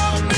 long